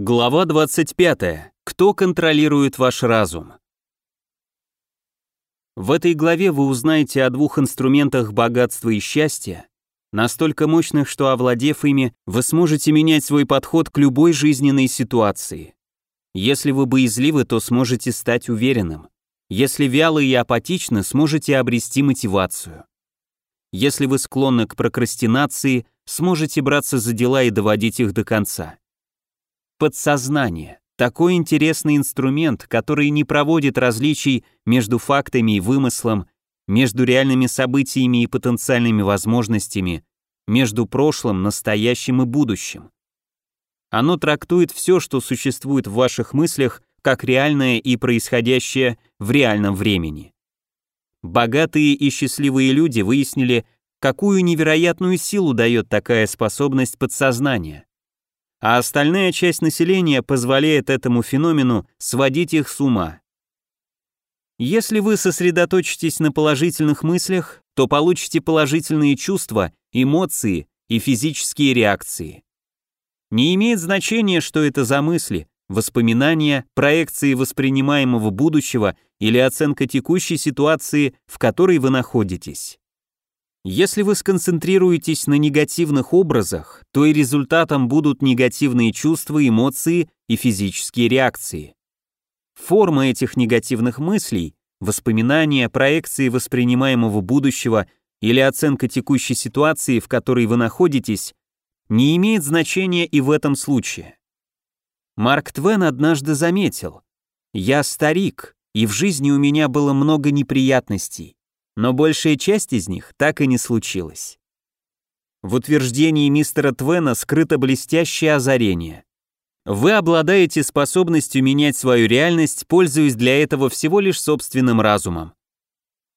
Глава 25. Кто контролирует ваш разум? В этой главе вы узнаете о двух инструментах богатства и счастья, настолько мощных, что овладев ими, вы сможете менять свой подход к любой жизненной ситуации. Если вы боязливы, то сможете стать уверенным. Если вялы и апатичны, сможете обрести мотивацию. Если вы склонны к прокрастинации, сможете браться за дела и доводить их до конца. Подсознание. Такой интересный инструмент, который не проводит различий между фактами и вымыслом, между реальными событиями и потенциальными возможностями, между прошлым, настоящим и будущим. Оно трактует все, что существует в ваших мыслях, как реальное и происходящее в реальном времени. Богатые и счастливые люди выяснили, какую невероятную силу дает такая способность подсознания а остальная часть населения позволяет этому феномену сводить их с ума. Если вы сосредоточитесь на положительных мыслях, то получите положительные чувства, эмоции и физические реакции. Не имеет значения, что это за мысли, воспоминания, проекции воспринимаемого будущего или оценка текущей ситуации, в которой вы находитесь. Если вы сконцентрируетесь на негативных образах, то и результатом будут негативные чувства, эмоции и физические реакции. Форма этих негативных мыслей, воспоминания, проекции воспринимаемого будущего или оценка текущей ситуации, в которой вы находитесь, не имеет значения и в этом случае. Марк Твен однажды заметил, «Я старик, и в жизни у меня было много неприятностей но большая часть из них так и не случилась. В утверждении мистера Твена скрыто блестящее озарение. Вы обладаете способностью менять свою реальность, пользуясь для этого всего лишь собственным разумом.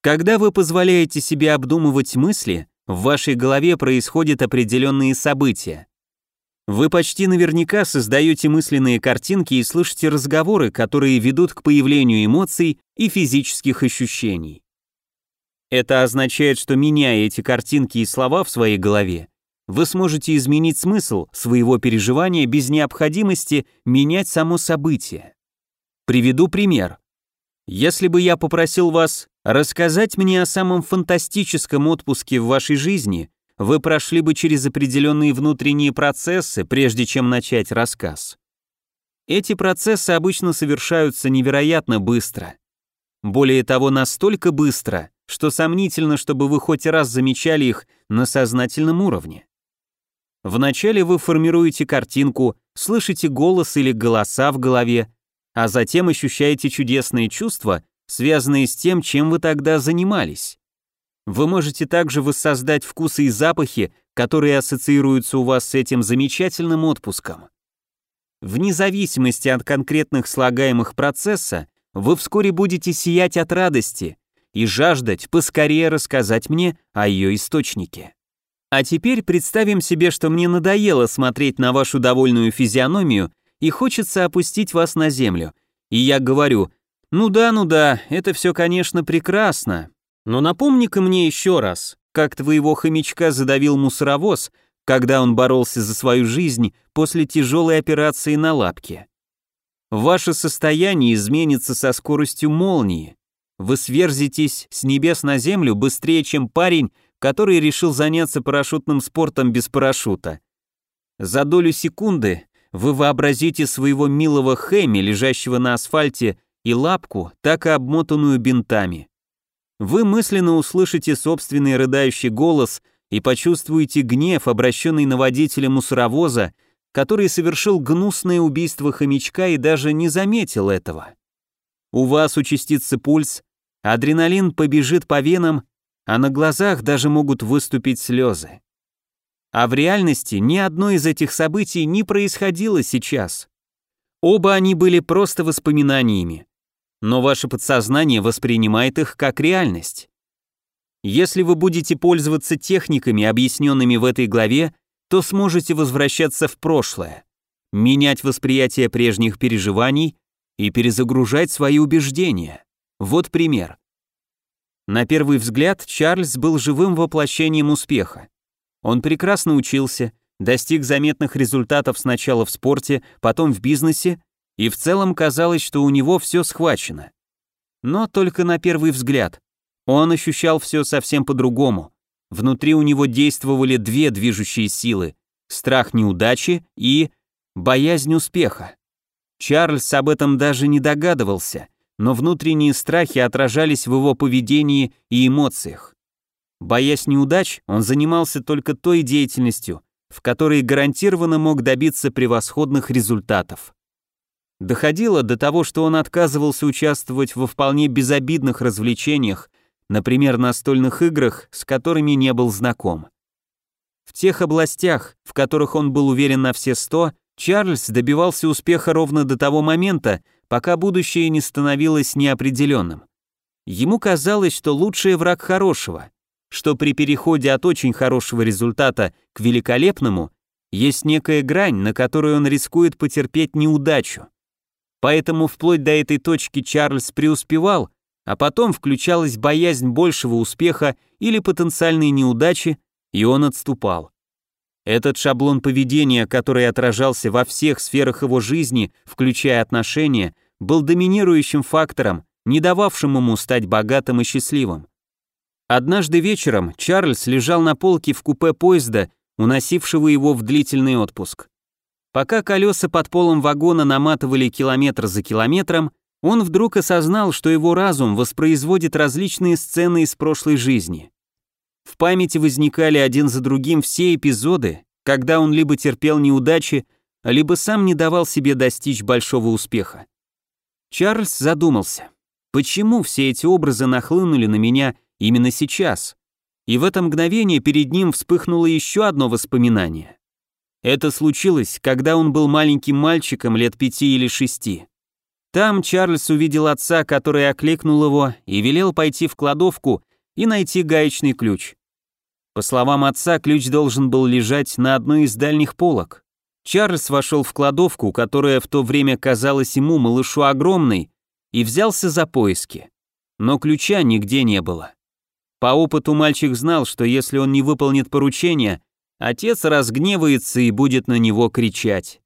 Когда вы позволяете себе обдумывать мысли, в вашей голове происходят определенные события. Вы почти наверняка создаете мысленные картинки и слышите разговоры, которые ведут к появлению эмоций и физических ощущений. Это означает, что меняя эти картинки и слова в своей голове, вы сможете изменить смысл своего переживания без необходимости менять само событие. Приведу пример. Если бы я попросил вас рассказать мне о самом фантастическом отпуске в вашей жизни, вы прошли бы через определенные внутренние процессы, прежде чем начать рассказ. Эти процессы обычно совершаются невероятно быстро. Более того, настолько быстро, что сомнительно, чтобы вы хоть раз замечали их на сознательном уровне. Вначале вы формируете картинку, слышите голос или голоса в голове, а затем ощущаете чудесные чувства, связанные с тем, чем вы тогда занимались. Вы можете также воссоздать вкусы и запахи, которые ассоциируются у вас с этим замечательным отпуском. Вне зависимости от конкретных слагаемых процесса, вы вскоре будете сиять от радости, и жаждать поскорее рассказать мне о ее источнике. А теперь представим себе, что мне надоело смотреть на вашу довольную физиономию и хочется опустить вас на землю. И я говорю, ну да, ну да, это все, конечно, прекрасно. Но напомни-ка мне еще раз, как твоего хомячка задавил мусоровоз, когда он боролся за свою жизнь после тяжелой операции на лапке. Ваше состояние изменится со скоростью молнии вы сверзитесь с небес на землю быстрее, чем парень, который решил заняться парашютным спортом без парашюта. За долю секунды вы вообразите своего милого Хэми, лежащего на асфальте, и лапку, так и обмотанную бинтами. Вы мысленно услышите собственный рыдающий голос и почувствуете гнев, обращенный на водителя мусоровоза, который совершил гнусное убийство хомячка и даже не заметил этого. У вас участится пульс, Адреналин побежит по венам, а на глазах даже могут выступить слезы. А в реальности ни одно из этих событий не происходило сейчас. Оба они были просто воспоминаниями, но ваше подсознание воспринимает их как реальность. Если вы будете пользоваться техниками, объясненными в этой главе, то сможете возвращаться в прошлое, менять восприятие прежних переживаний и перезагружать свои убеждения. Вот пример. На первый взгляд Чарльз был живым воплощением успеха. Он прекрасно учился, достиг заметных результатов сначала в спорте, потом в бизнесе, и в целом казалось, что у него все схвачено. Но только на первый взгляд. Он ощущал все совсем по-другому. Внутри у него действовали две движущие силы – страх неудачи и боязнь успеха. Чарльз об этом даже не догадывался, но внутренние страхи отражались в его поведении и эмоциях. Боясь неудач, он занимался только той деятельностью, в которой гарантированно мог добиться превосходных результатов. Доходило до того, что он отказывался участвовать во вполне безобидных развлечениях, например, настольных играх, с которыми не был знаком. В тех областях, в которых он был уверен на все сто, Чарльз добивался успеха ровно до того момента, пока будущее не становилось неопределенным. Ему казалось, что лучший враг хорошего, что при переходе от очень хорошего результата к великолепному есть некая грань, на которой он рискует потерпеть неудачу. Поэтому вплоть до этой точки Чарльз преуспевал, а потом включалась боязнь большего успеха или потенциальной неудачи, и он отступал. Этот шаблон поведения, который отражался во всех сферах его жизни, включая отношения, был доминирующим фактором, не дававшим ему стать богатым и счастливым. Однажды вечером Чарльз лежал на полке в купе поезда, уносившего его в длительный отпуск. Пока колеса под полом вагона наматывали километр за километром, он вдруг осознал, что его разум воспроизводит различные сцены из прошлой жизни. В памяти возникали один за другим все эпизоды, когда он либо терпел неудачи, либо сам не давал себе достичь большого успеха. Чарльз задумался, почему все эти образы нахлынули на меня именно сейчас? И в это мгновение перед ним вспыхнуло еще одно воспоминание. Это случилось, когда он был маленьким мальчиком лет пяти или шести. Там Чарльз увидел отца, который окликнул его и велел пойти в кладовку и найти гаечный ключ. По словам отца, ключ должен был лежать на одной из дальних полок. Чарльз вошел в кладовку, которая в то время казалась ему, малышу, огромной, и взялся за поиски. Но ключа нигде не было. По опыту мальчик знал, что если он не выполнит поручение, Отец разгневается и будет на него кричать.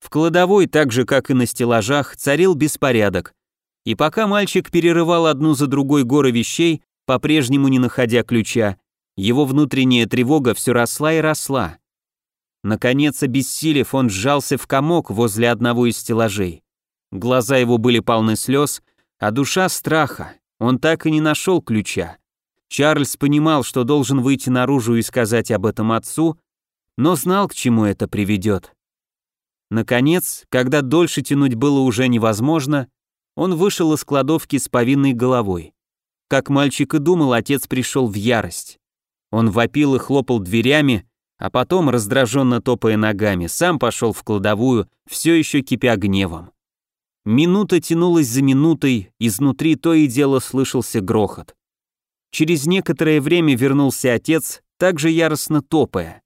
В кладовой, так же как и на стеллажах, царил беспорядок. И пока мальчик перерывал одну за другой горы вещей, по-прежнему не находя ключа, его внутренняя тревога все росла и росла. Наконец, обессилев, он сжался в комок возле одного из стеллажей. Глаза его были полны слез, а душа страха. Он так и не нашел ключа. Чарльз понимал, что должен выйти наружу и сказать об этом отцу, но знал, к чему это приведет. Наконец, когда дольше тянуть было уже невозможно, он вышел из кладовки с повинной головой. Как мальчик и думал, отец пришел в ярость. Он вопил и хлопал дверями, а потом, раздраженно топая ногами, сам пошел в кладовую, все еще кипя гневом. Минута тянулась за минутой, изнутри то и дело слышался грохот. Через некоторое время вернулся отец, также яростно топая.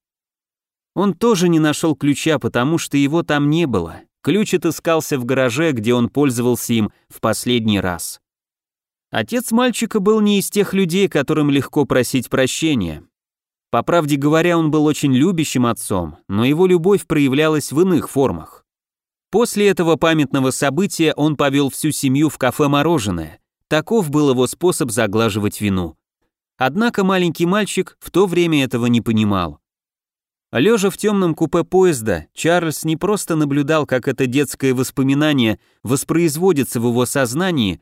Он тоже не нашел ключа, потому что его там не было. Ключ отыскался в гараже, где он пользовался им в последний раз. Отец мальчика был не из тех людей, которым легко просить прощения. По правде говоря, он был очень любящим отцом, но его любовь проявлялась в иных формах. После этого памятного события он повел всю семью в кафе «Мороженое», Таков был его способ заглаживать вину. Однако маленький мальчик в то время этого не понимал. Лежа в темном купе поезда, Чарльз не просто наблюдал, как это детское воспоминание воспроизводится в его сознании,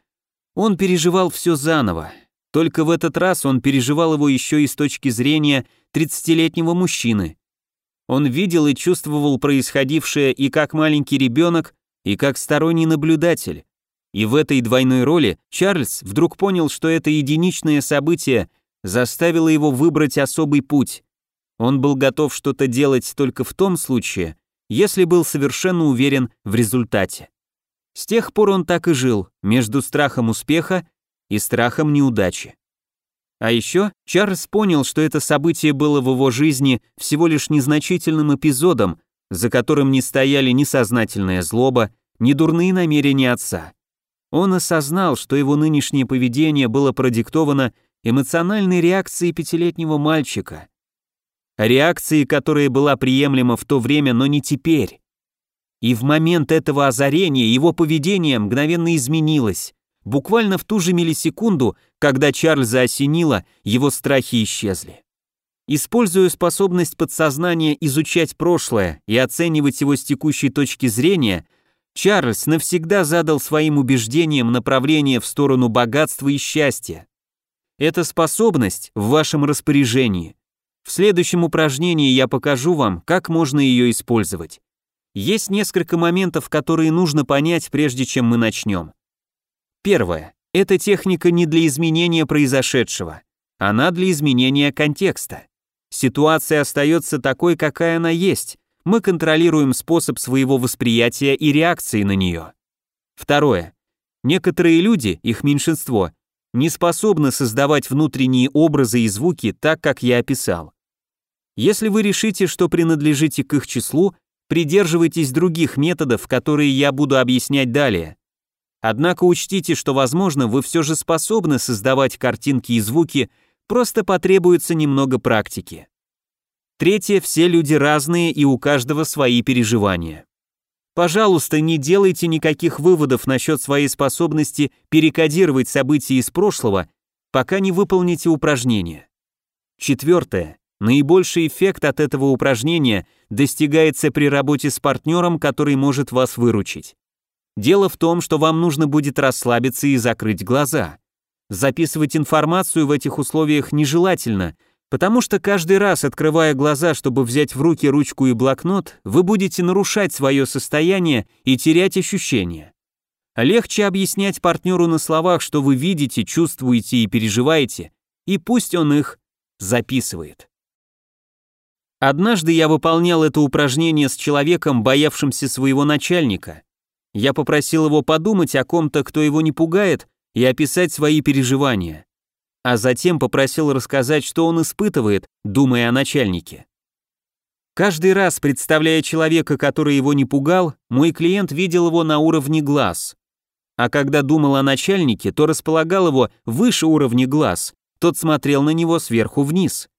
он переживал все заново. Только в этот раз он переживал его еще и с точки зрения 30-летнего мужчины. Он видел и чувствовал происходившее и как маленький ребенок, и как сторонний наблюдатель. И в этой двойной роли Чарльз вдруг понял, что это единичное событие заставило его выбрать особый путь. Он был готов что-то делать только в том случае, если был совершенно уверен в результате. С тех пор он так и жил, между страхом успеха и страхом неудачи. А еще Чарльз понял, что это событие было в его жизни всего лишь незначительным эпизодом, за которым не стояли ни сознательная злоба, ни дурные намерения отца. Он осознал, что его нынешнее поведение было продиктовано эмоциональной реакцией пятилетнего мальчика. реакции, которая была приемлема в то время, но не теперь. И в момент этого озарения его поведение мгновенно изменилось. Буквально в ту же миллисекунду, когда Чарльза осенило, его страхи исчезли. Используя способность подсознания изучать прошлое и оценивать его с текущей точки зрения, Чарльз навсегда задал своим убеждениям направление в сторону богатства и счастья. Эта способность в вашем распоряжении. В следующем упражнении я покажу вам, как можно ее использовать. Есть несколько моментов, которые нужно понять, прежде чем мы начнем. Первое. Эта техника не для изменения произошедшего. Она для изменения контекста. Ситуация остается такой, какая она есть. Мы контролируем способ своего восприятия и реакции на нее. Второе. Некоторые люди, их меньшинство, не способны создавать внутренние образы и звуки так, как я описал. Если вы решите, что принадлежите к их числу, придерживайтесь других методов, которые я буду объяснять далее. Однако учтите, что, возможно, вы все же способны создавать картинки и звуки, просто потребуется немного практики. Третье, все люди разные и у каждого свои переживания. Пожалуйста, не делайте никаких выводов насчет своей способности перекодировать события из прошлого, пока не выполните упражнение. Четвертое. Наибольший эффект от этого упражнения достигается при работе с партнером, который может вас выручить. Дело в том, что вам нужно будет расслабиться и закрыть глаза. Записывать информацию в этих условиях нежелательно, потому что каждый раз, открывая глаза, чтобы взять в руки ручку и блокнот, вы будете нарушать свое состояние и терять ощущения. Легче объяснять партнеру на словах, что вы видите, чувствуете и переживаете, и пусть он их записывает. Однажды я выполнял это упражнение с человеком, боявшимся своего начальника. Я попросил его подумать о ком-то, кто его не пугает, и описать свои переживания. А затем попросил рассказать, что он испытывает, думая о начальнике. Каждый раз, представляя человека, который его не пугал, мой клиент видел его на уровне глаз. А когда думал о начальнике, то располагал его выше уровня глаз, тот смотрел на него сверху вниз.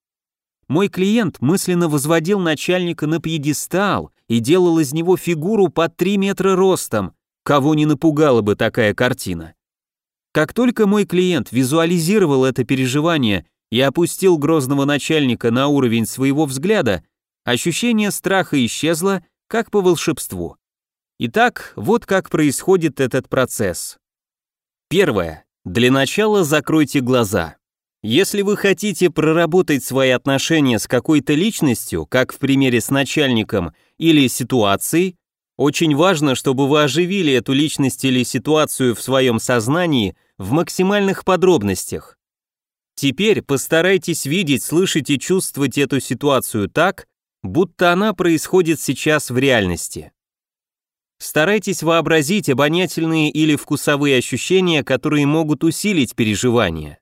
Мой клиент мысленно возводил начальника на пьедестал и делал из него фигуру под 3 метра ростом, кого не напугала бы такая картина. Как только мой клиент визуализировал это переживание и опустил грозного начальника на уровень своего взгляда, ощущение страха исчезло, как по волшебству. Итак, вот как происходит этот процесс. Первое. Для начала закройте глаза. Если вы хотите проработать свои отношения с какой-то личностью, как в примере с начальником или ситуацией, очень важно, чтобы вы оживили эту личность или ситуацию в своем сознании в максимальных подробностях. Теперь постарайтесь видеть, слышать и чувствовать эту ситуацию так, будто она происходит сейчас в реальности. Старайтесь вообразить обонятельные или вкусовые ощущения, которые могут усилить переживания.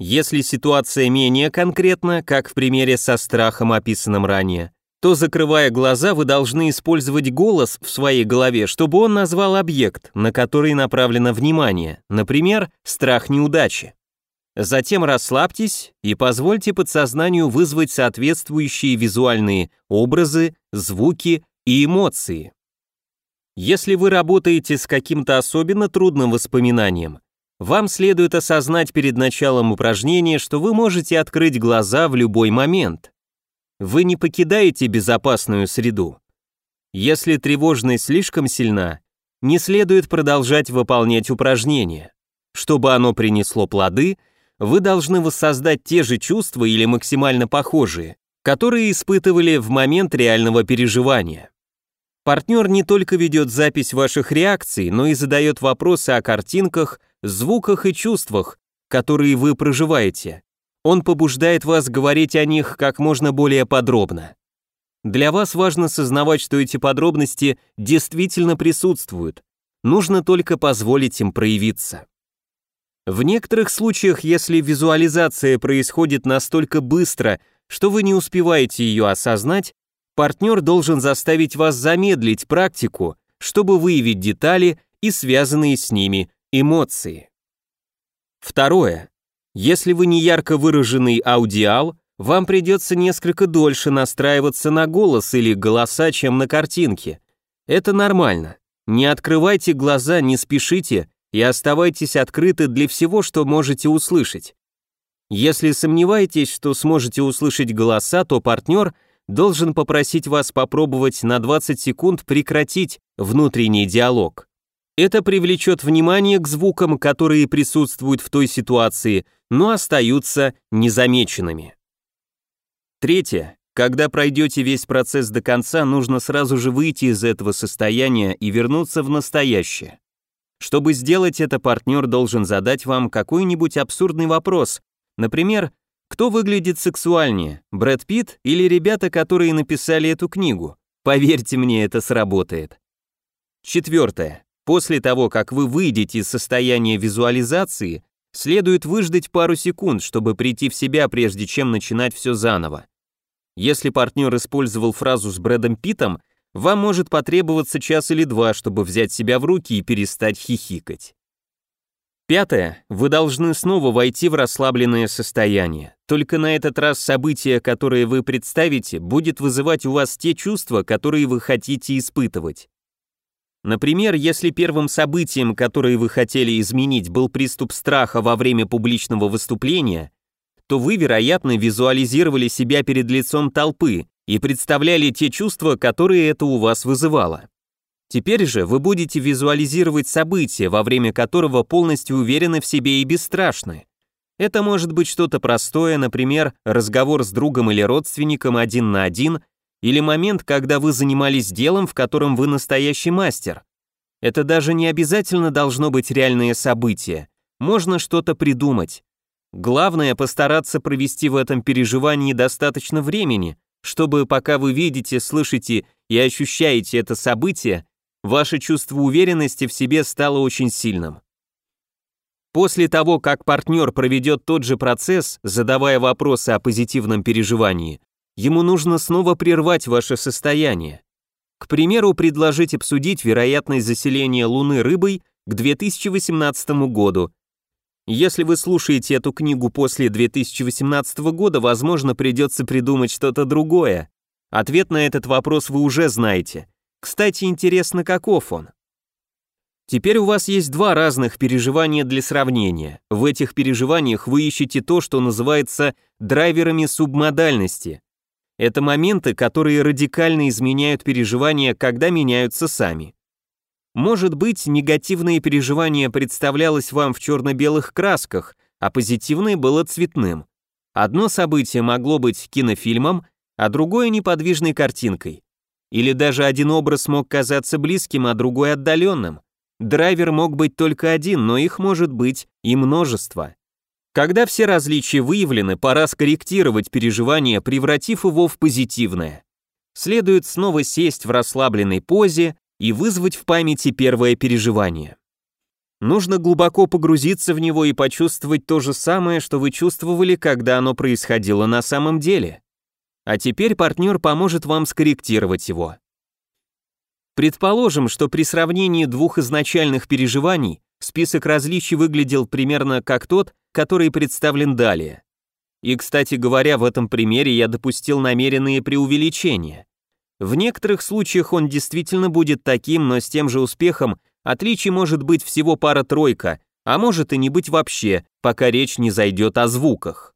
Если ситуация менее конкретна, как в примере со страхом, описанном ранее, то, закрывая глаза, вы должны использовать голос в своей голове, чтобы он назвал объект, на который направлено внимание, например, страх неудачи. Затем расслабьтесь и позвольте подсознанию вызвать соответствующие визуальные образы, звуки и эмоции. Если вы работаете с каким-то особенно трудным воспоминанием, вам следует осознать перед началом упражнения, что вы можете открыть глаза в любой момент вы не покидаете безопасную среду. Если тревожность слишком сильна, не следует продолжать выполнять упражнение. Чтобы оно принесло плоды, вы должны воссоздать те же чувства или максимально похожие, которые испытывали в момент реального переживания. Партнер не только ведет запись ваших реакций, но и задает вопросы о картинках, звуках и чувствах, которые вы проживаете. Он побуждает вас говорить о них как можно более подробно. Для вас важно сознавать, что эти подробности действительно присутствуют. Нужно только позволить им проявиться. В некоторых случаях, если визуализация происходит настолько быстро, что вы не успеваете ее осознать, партнер должен заставить вас замедлить практику, чтобы выявить детали и связанные с ними эмоции. Второе. Если вы не ярко выраженный аудиал, вам придется несколько дольше настраиваться на голос или голоса, чем на картинке. Это нормально. Не открывайте глаза, не спешите и оставайтесь открыты для всего, что можете услышать. Если сомневаетесь, что сможете услышать голоса, то партнер должен попросить вас попробовать на 20 секунд прекратить внутренний диалог. Это привлечет внимание к звукам, которые присутствуют в той ситуации, но остаются незамеченными. Третье. Когда пройдете весь процесс до конца, нужно сразу же выйти из этого состояния и вернуться в настоящее. Чтобы сделать это, партнер должен задать вам какой-нибудь абсурдный вопрос. Например, кто выглядит сексуальнее, Брэд Питт или ребята, которые написали эту книгу? Поверьте мне, это сработает. Четвертое. После того, как вы выйдете из состояния визуализации, Следует выждать пару секунд, чтобы прийти в себя, прежде чем начинать все заново. Если партнер использовал фразу с Брэдом Питом, вам может потребоваться час или два, чтобы взять себя в руки и перестать хихикать. Пятое. Вы должны снова войти в расслабленное состояние. Только на этот раз событие, которое вы представите, будет вызывать у вас те чувства, которые вы хотите испытывать. Например, если первым событием, которое вы хотели изменить, был приступ страха во время публичного выступления, то вы, вероятно, визуализировали себя перед лицом толпы и представляли те чувства, которые это у вас вызывало. Теперь же вы будете визуализировать событие, во время которого полностью уверены в себе и бесстрашны. Это может быть что-то простое, например, разговор с другом или родственником один на один, или момент, когда вы занимались делом, в котором вы настоящий мастер. Это даже не обязательно должно быть реальное событие. Можно что-то придумать. Главное постараться провести в этом переживании достаточно времени, чтобы пока вы видите, слышите и ощущаете это событие, ваше чувство уверенности в себе стало очень сильным. После того, как партнер проведет тот же процесс, задавая вопросы о позитивном переживании, ему нужно снова прервать ваше состояние. К примеру, предложить обсудить вероятность заселения Луны рыбой к 2018 году. Если вы слушаете эту книгу после 2018 года, возможно, придется придумать что-то другое. Ответ на этот вопрос вы уже знаете. Кстати, интересно, каков он. Теперь у вас есть два разных переживания для сравнения. В этих переживаниях вы ищете то, что называется драйверами субмодальности. Это моменты, которые радикально изменяют переживания, когда меняются сами. Может быть, негативное переживание представлялось вам в черно-белых красках, а позитивное было цветным. Одно событие могло быть кинофильмом, а другое неподвижной картинкой. Или даже один образ мог казаться близким, а другой отдаленным. Драйвер мог быть только один, но их может быть и множество. Когда все различия выявлены, пора скорректировать переживание, превратив его в позитивное. Следует снова сесть в расслабленной позе и вызвать в памяти первое переживание. Нужно глубоко погрузиться в него и почувствовать то же самое, что вы чувствовали, когда оно происходило на самом деле. А теперь партнер поможет вам скорректировать его. Предположим, что при сравнении двух изначальных переживаний список различий выглядел примерно как тот, который представлен далее. И, кстати говоря, в этом примере я допустил намеренные преувеличения. В некоторых случаях он действительно будет таким, но с тем же успехом отличий может быть всего пара-тройка, а может и не быть вообще, пока речь не зайдет о звуках.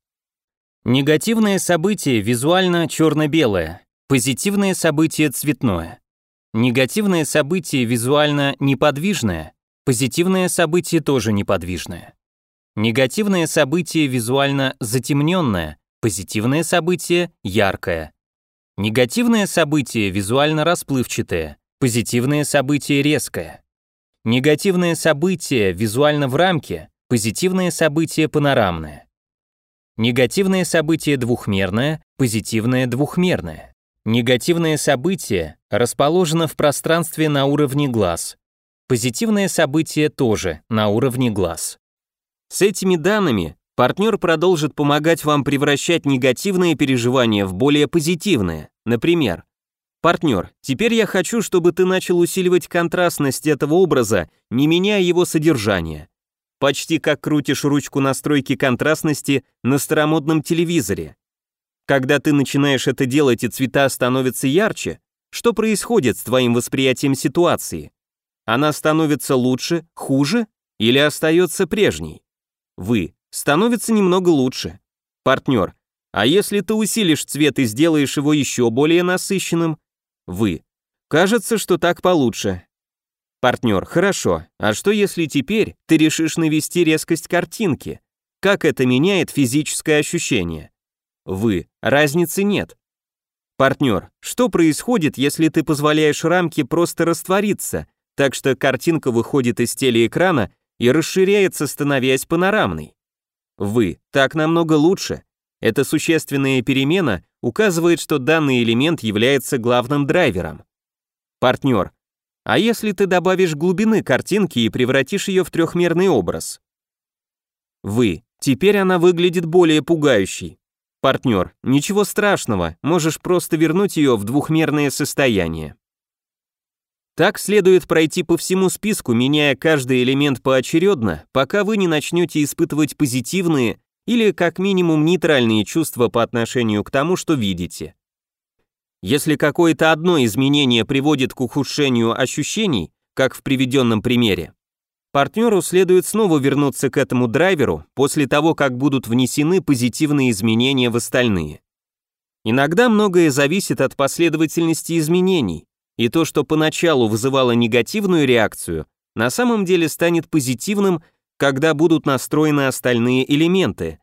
Негативное событие визуально черно-белое, позитивное событие цветное. Негативное событие визуально неподвижное, позитивное событие тоже неподвижное. Негативное событие визуально затемненное, позитивное событие яркое. Негативное событие визуально расплывчатое, позитивное событие резкое. Негативное событие визуально в рамке, позитивное событие панорамное. Негативное событие двухмерное, позитивное двухмерное. Негативное событие расположено в пространстве на уровне глаз. Позитивное событие тоже на уровне глаз. С этими данными партнер продолжит помогать вам превращать негативные переживания в более позитивные. Например, «Партнер, теперь я хочу, чтобы ты начал усиливать контрастность этого образа, не меняя его содержание. Почти как крутишь ручку настройки контрастности на старомодном телевизоре. Когда ты начинаешь это делать и цвета становятся ярче, что происходит с твоим восприятием ситуации? Она становится лучше, хуже или остается прежней? Вы. Становится немного лучше. Партнер. А если ты усилишь цвет и сделаешь его еще более насыщенным? Вы. Кажется, что так получше. Партнер. Хорошо. А что если теперь ты решишь навести резкость картинки? Как это меняет физическое ощущение? Вы. Разницы нет. Партнер. Что происходит, если ты позволяешь рамке просто раствориться, так что картинка выходит из телеэкрана и расширяется, становясь панорамной? Вы. Так намного лучше. Эта существенная перемена указывает, что данный элемент является главным драйвером. Партнер. А если ты добавишь глубины картинки и превратишь ее в трехмерный образ? Вы. Теперь она выглядит более пугающей. Партнер. Ничего страшного, можешь просто вернуть ее в двухмерное состояние. Так следует пройти по всему списку, меняя каждый элемент поочередно, пока вы не начнете испытывать позитивные или как минимум нейтральные чувства по отношению к тому, что видите. Если какое-то одно изменение приводит к ухудшению ощущений, как в приведенном примере, партнеру следует снова вернуться к этому драйверу после того, как будут внесены позитивные изменения в остальные. Иногда многое зависит от последовательности изменений, и то, что поначалу вызывало негативную реакцию, на самом деле станет позитивным когда будут настроены остальные элементы.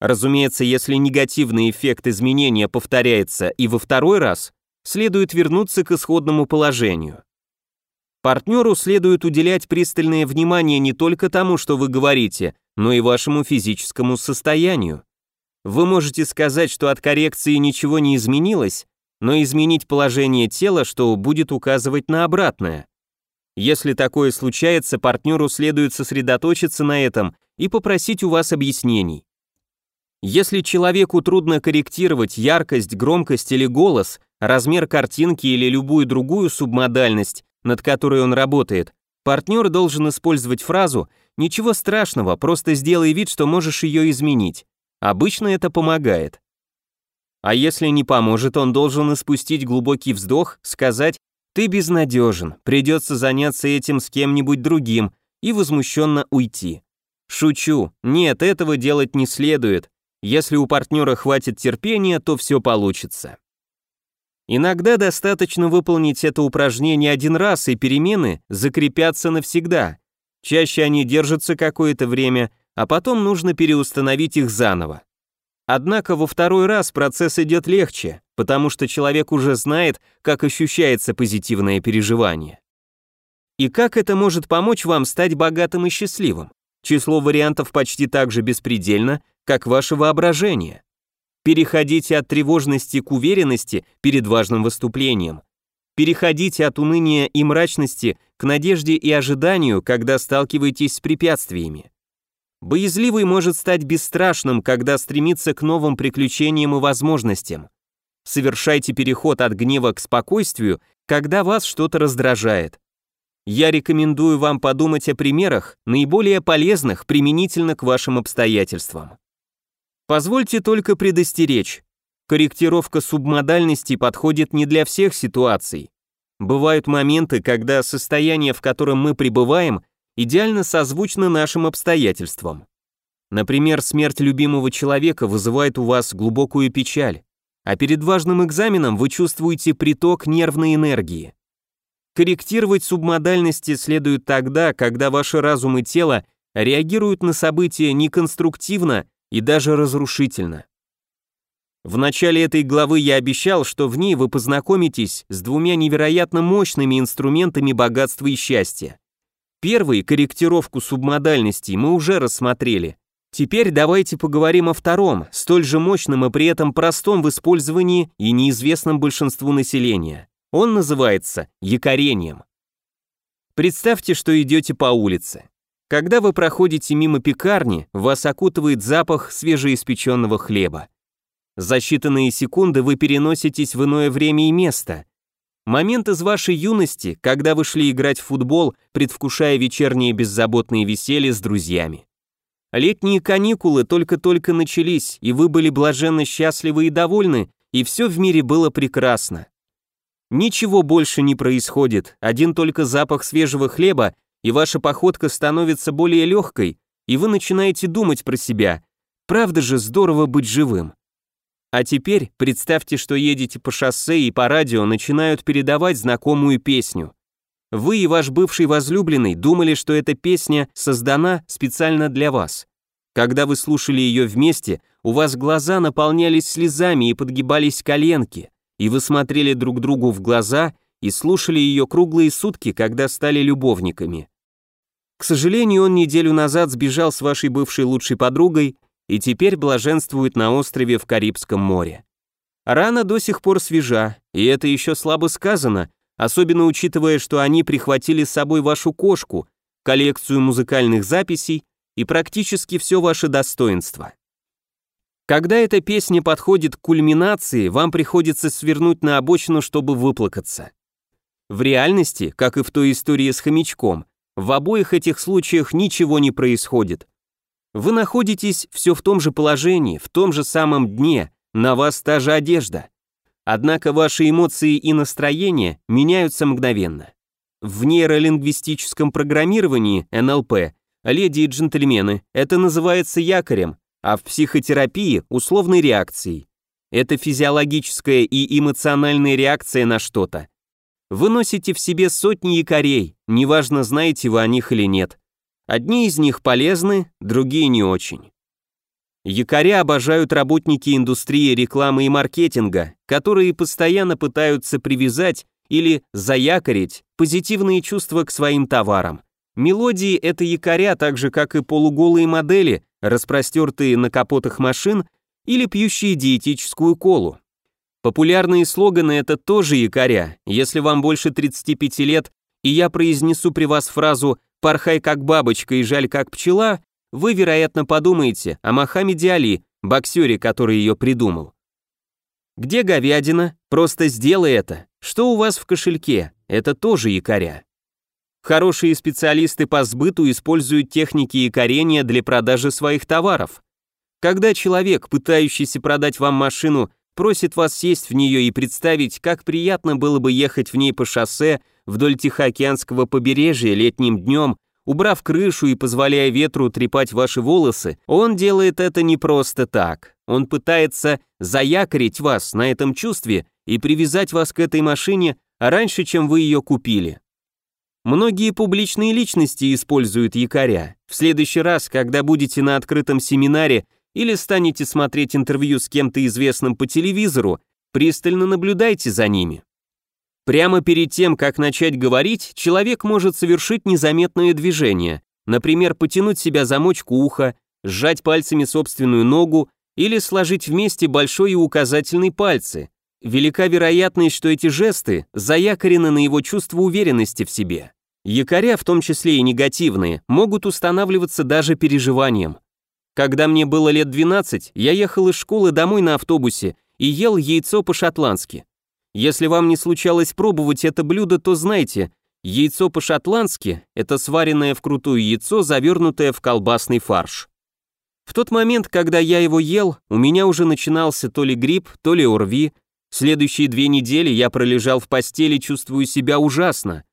Разумеется, если негативный эффект изменения повторяется и во второй раз, следует вернуться к исходному положению. Партнеру следует уделять пристальное внимание не только тому, что вы говорите, но и вашему физическому состоянию. Вы можете сказать, что от коррекции ничего не изменилось, но изменить положение тела, что будет указывать на обратное. Если такое случается, партнеру следует сосредоточиться на этом и попросить у вас объяснений. Если человеку трудно корректировать яркость, громкость или голос, размер картинки или любую другую субмодальность, над которой он работает, партнер должен использовать фразу «Ничего страшного, просто сделай вид, что можешь ее изменить». Обычно это помогает. А если не поможет, он должен испустить глубокий вздох, сказать ты безнадежен, придется заняться этим с кем-нибудь другим и возмущенно уйти. Шучу, нет, этого делать не следует. Если у партнера хватит терпения, то все получится. Иногда достаточно выполнить это упражнение один раз, и перемены закрепятся навсегда. Чаще они держатся какое-то время, а потом нужно переустановить их заново. Однако во второй раз процесс идет легче, потому что человек уже знает, как ощущается позитивное переживание. И как это может помочь вам стать богатым и счастливым? Число вариантов почти так же беспредельно, как ваше воображение. Переходите от тревожности к уверенности перед важным выступлением. Переходите от уныния и мрачности к надежде и ожиданию, когда сталкиваетесь с препятствиями. Боязливый может стать бесстрашным, когда стремится к новым приключениям и возможностям. Совершайте переход от гнева к спокойствию, когда вас что-то раздражает. Я рекомендую вам подумать о примерах, наиболее полезных применительно к вашим обстоятельствам. Позвольте только предостеречь. Корректировка субмодальности подходит не для всех ситуаций. Бывают моменты, когда состояние, в котором мы пребываем, идеально созвучно нашим обстоятельствам. Например, смерть любимого человека вызывает у вас глубокую печаль, а перед важным экзаменом вы чувствуете приток нервной энергии. Корректировать субмодальности следует тогда, когда ваши разум и тело реагируют на события неконструктивно и даже разрушительно. В начале этой главы я обещал, что в ней вы познакомитесь с двумя невероятно мощными инструментами богатства и счастья. Первый, корректировку субмодальностей, мы уже рассмотрели. Теперь давайте поговорим о втором, столь же мощном и при этом простом в использовании и неизвестном большинству населения. Он называется якорением. Представьте, что идете по улице. Когда вы проходите мимо пекарни, вас окутывает запах свежеиспеченного хлеба. За считанные секунды вы переноситесь в иное время и место, Момент из вашей юности, когда вы шли играть в футбол, предвкушая вечерние беззаботные веселья с друзьями. Летние каникулы только-только начались, и вы были блаженно счастливы и довольны, и все в мире было прекрасно. Ничего больше не происходит, один только запах свежего хлеба, и ваша походка становится более легкой, и вы начинаете думать про себя. Правда же здорово быть живым. А теперь представьте, что едете по шоссе и по радио начинают передавать знакомую песню. Вы и ваш бывший возлюбленный думали, что эта песня создана специально для вас. Когда вы слушали ее вместе, у вас глаза наполнялись слезами и подгибались коленки, и вы смотрели друг другу в глаза и слушали ее круглые сутки, когда стали любовниками. К сожалению, он неделю назад сбежал с вашей бывшей лучшей подругой и теперь блаженствует на острове в Карибском море. Рана до сих пор свежа, и это еще слабо сказано, особенно учитывая, что они прихватили с собой вашу кошку, коллекцию музыкальных записей и практически все ваше достоинство. Когда эта песня подходит к кульминации, вам приходится свернуть на обочину, чтобы выплакаться. В реальности, как и в той истории с хомячком, в обоих этих случаях ничего не происходит. Вы находитесь все в том же положении, в том же самом дне, на вас та же одежда. Однако ваши эмоции и настроение меняются мгновенно. В нейролингвистическом программировании, НЛП, леди и джентльмены, это называется якорем, а в психотерапии – условной реакцией. Это физиологическая и эмоциональная реакция на что-то. Вы носите в себе сотни якорей, неважно, знаете вы о них или нет. Одни из них полезны, другие не очень. Якоря обожают работники индустрии рекламы и маркетинга, которые постоянно пытаются привязать или заякорить позитивные чувства к своим товарам. Мелодии — это якоря, так же как и полуголые модели, распростертые на капотах машин или пьющие диетическую колу. Популярные слоганы — это тоже якоря. Если вам больше 35 лет, и я произнесу при вас фразу «порхай как бабочка и жаль как пчела», вы, вероятно, подумаете о Мохаммеде Али, боксере, который ее придумал. Где говядина? Просто сделай это. Что у вас в кошельке? Это тоже якоря. Хорошие специалисты по сбыту используют техники якорения для продажи своих товаров. Когда человек, пытающийся продать вам машину, просит вас сесть в нее и представить, как приятно было бы ехать в ней по шоссе вдоль Тихоокеанского побережья летним днем, Убрав крышу и позволяя ветру трепать ваши волосы, он делает это не просто так. Он пытается заякорить вас на этом чувстве и привязать вас к этой машине раньше, чем вы ее купили. Многие публичные личности используют якоря. В следующий раз, когда будете на открытом семинаре или станете смотреть интервью с кем-то известным по телевизору, пристально наблюдайте за ними. Прямо перед тем, как начать говорить, человек может совершить незаметное движение, например, потянуть себя замочку уха, сжать пальцами собственную ногу или сложить вместе большой и указательный пальцы. Велика вероятность, что эти жесты заякорены на его чувство уверенности в себе. Якоря, в том числе и негативные, могут устанавливаться даже переживанием. Когда мне было лет 12, я ехал из школы домой на автобусе и ел яйцо по-шотландски. Если вам не случалось пробовать это блюдо, то знайте, яйцо по-шотландски – это сваренное вкрутую яйцо, завернутое в колбасный фарш. В тот момент, когда я его ел, у меня уже начинался то ли грипп, то ли ОРВИ. Следующие две недели я пролежал в постели, чувствую себя ужасно.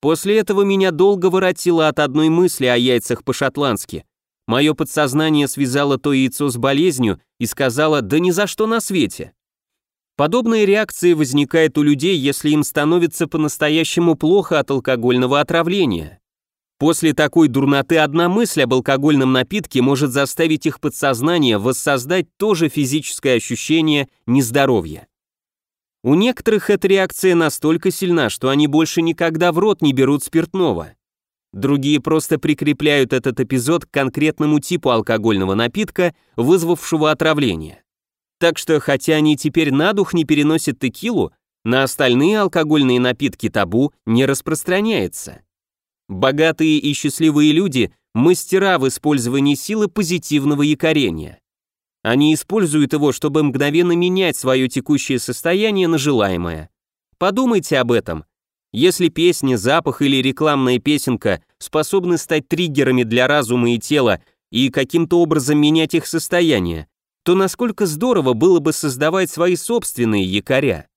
После этого меня долго воротило от одной мысли о яйцах по-шотландски. Мое подсознание связало то яйцо с болезнью и сказало «да ни за что на свете». Подобная реакция возникает у людей, если им становится по-настоящему плохо от алкогольного отравления. После такой дурноты одна мысль об алкогольном напитке может заставить их подсознание воссоздать то же физическое ощущение нездоровья. У некоторых эта реакция настолько сильна, что они больше никогда в рот не берут спиртного. Другие просто прикрепляют этот эпизод к конкретному типу алкогольного напитка, вызвавшего отравление. Так что, хотя они теперь на дух не переносят текилу, на остальные алкогольные напитки табу не распространяется. Богатые и счастливые люди – мастера в использовании силы позитивного якорения. Они используют его, чтобы мгновенно менять свое текущее состояние на желаемое. Подумайте об этом. Если песня, запах или рекламная песенка способны стать триггерами для разума и тела и каким-то образом менять их состояние, то насколько здорово было бы создавать свои собственные якоря.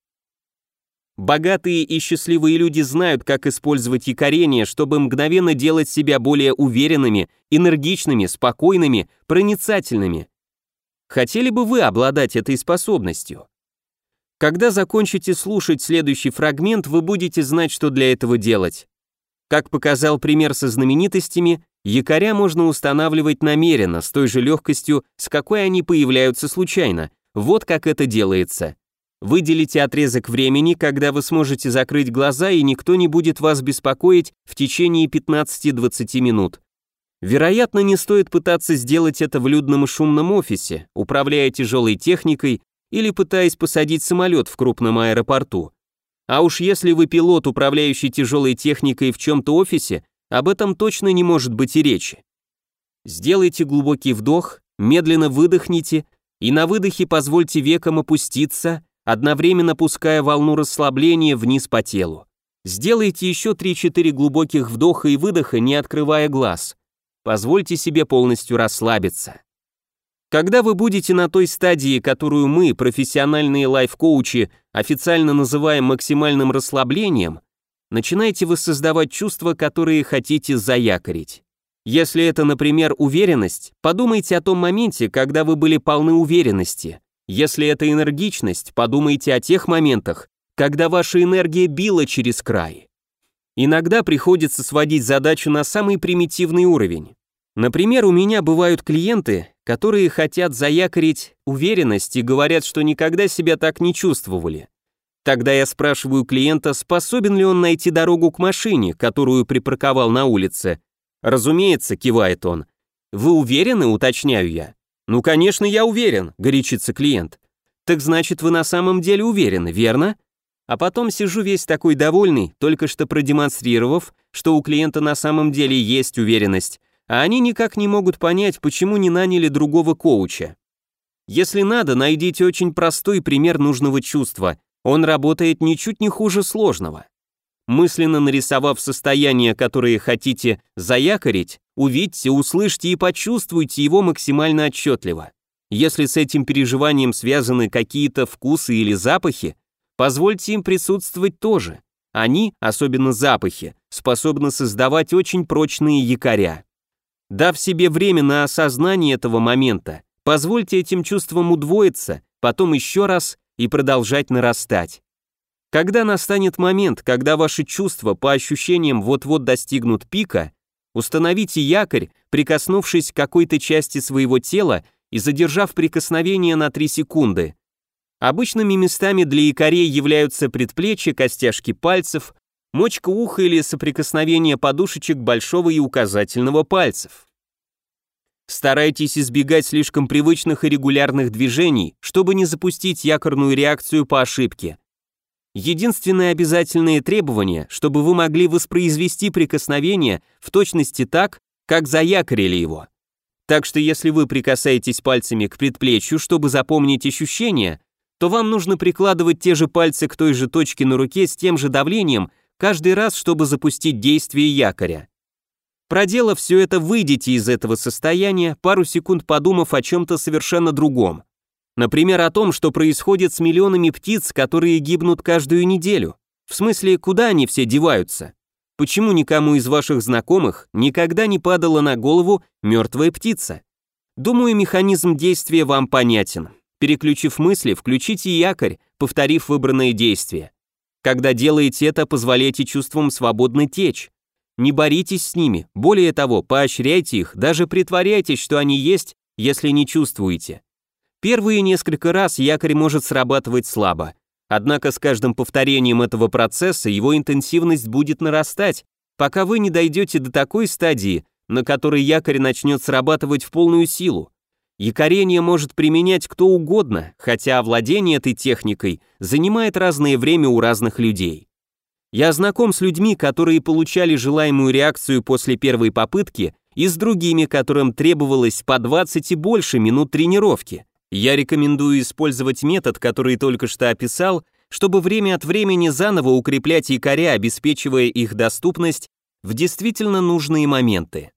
Богатые и счастливые люди знают, как использовать якорение, чтобы мгновенно делать себя более уверенными, энергичными, спокойными, проницательными. Хотели бы вы обладать этой способностью? Когда закончите слушать следующий фрагмент, вы будете знать, что для этого делать. Как показал пример со знаменитостями, якоря можно устанавливать намеренно, с той же легкостью, с какой они появляются случайно. Вот как это делается. Выделите отрезок времени, когда вы сможете закрыть глаза и никто не будет вас беспокоить в течение 15-20 минут. Вероятно, не стоит пытаться сделать это в людном и шумном офисе, управляя тяжелой техникой или пытаясь посадить самолет в крупном аэропорту. А уж если вы пилот, управляющий тяжелой техникой в чем-то офисе, об этом точно не может быть и речи. Сделайте глубокий вдох, медленно выдохните и на выдохе позвольте векам опуститься, одновременно пуская волну расслабления вниз по телу. Сделайте еще 3-4 глубоких вдоха и выдоха, не открывая глаз. Позвольте себе полностью расслабиться. Когда вы будете на той стадии, которую мы, профессиональные лайф-коучи, официально называем максимальным расслаблением, начинайте воссоздавать чувства, которые хотите заякорить. Если это, например, уверенность, подумайте о том моменте, когда вы были полны уверенности. Если это энергичность, подумайте о тех моментах, когда ваша энергия била через край. Иногда приходится сводить задачу на самый примитивный уровень. Например, у меня бывают клиенты, которые хотят заякорить уверенность и говорят, что никогда себя так не чувствовали. Тогда я спрашиваю клиента, способен ли он найти дорогу к машине, которую припарковал на улице. Разумеется, кивает он. Вы уверены, уточняю я. «Ну, конечно, я уверен», — горячится клиент. «Так значит, вы на самом деле уверены, верно?» А потом сижу весь такой довольный, только что продемонстрировав, что у клиента на самом деле есть уверенность, а они никак не могут понять, почему не наняли другого коуча. Если надо, найдите очень простой пример нужного чувства. Он работает ничуть не хуже сложного. Мысленно нарисовав состояние, которое хотите заякорить, увидьте, услышьте и почувствуйте его максимально отчетливо. Если с этим переживанием связаны какие-то вкусы или запахи, позвольте им присутствовать тоже. Они, особенно запахи, способны создавать очень прочные якоря. Дав себе время на осознание этого момента, позвольте этим чувствам удвоиться, потом еще раз и продолжать нарастать. Когда настанет момент, когда ваши чувства по ощущениям вот-вот достигнут пика, Установите якорь, прикоснувшись к какой-то части своего тела и задержав прикосновение на 3 секунды. Обычными местами для якорей являются предплечья, костяшки пальцев, мочка уха или соприкосновение подушечек большого и указательного пальцев. Старайтесь избегать слишком привычных и регулярных движений, чтобы не запустить якорную реакцию по ошибке. Единственное обязательное требование, чтобы вы могли воспроизвести прикосновение в точности так, как заякорили его. Так что если вы прикасаетесь пальцами к предплечью, чтобы запомнить ощущение, то вам нужно прикладывать те же пальцы к той же точке на руке с тем же давлением каждый раз, чтобы запустить действие якоря. Проделав все это, выйдите из этого состояния, пару секунд подумав о чем-то совершенно другом. Например, о том, что происходит с миллионами птиц, которые гибнут каждую неделю. В смысле, куда они все деваются? Почему никому из ваших знакомых никогда не падала на голову мертвая птица? Думаю, механизм действия вам понятен. Переключив мысли, включите якорь, повторив выбранное действие. Когда делаете это, позволяйте чувствам свободно течь. Не боритесь с ними, более того, поощряйте их, даже притворяйтесь, что они есть, если не чувствуете. Первые несколько раз якорь может срабатывать слабо, однако с каждым повторением этого процесса его интенсивность будет нарастать, пока вы не дойдете до такой стадии, на которой якорь начнет срабатывать в полную силу. Якорение может применять кто угодно, хотя овладение этой техникой занимает разное время у разных людей. Я знаком с людьми, которые получали желаемую реакцию после первой попытки, и с другими, которым требовалось по 20 и больше минут тренировки. Я рекомендую использовать метод, который только что описал, чтобы время от времени заново укреплять якоря, обеспечивая их доступность в действительно нужные моменты.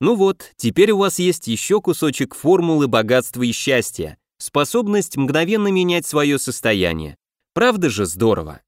Ну вот, теперь у вас есть еще кусочек формулы богатства и счастья, способность мгновенно менять свое состояние. Правда же здорово?